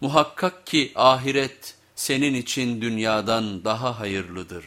Muhakkak ki ahiret senin için dünyadan daha hayırlıdır.